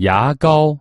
牙膏。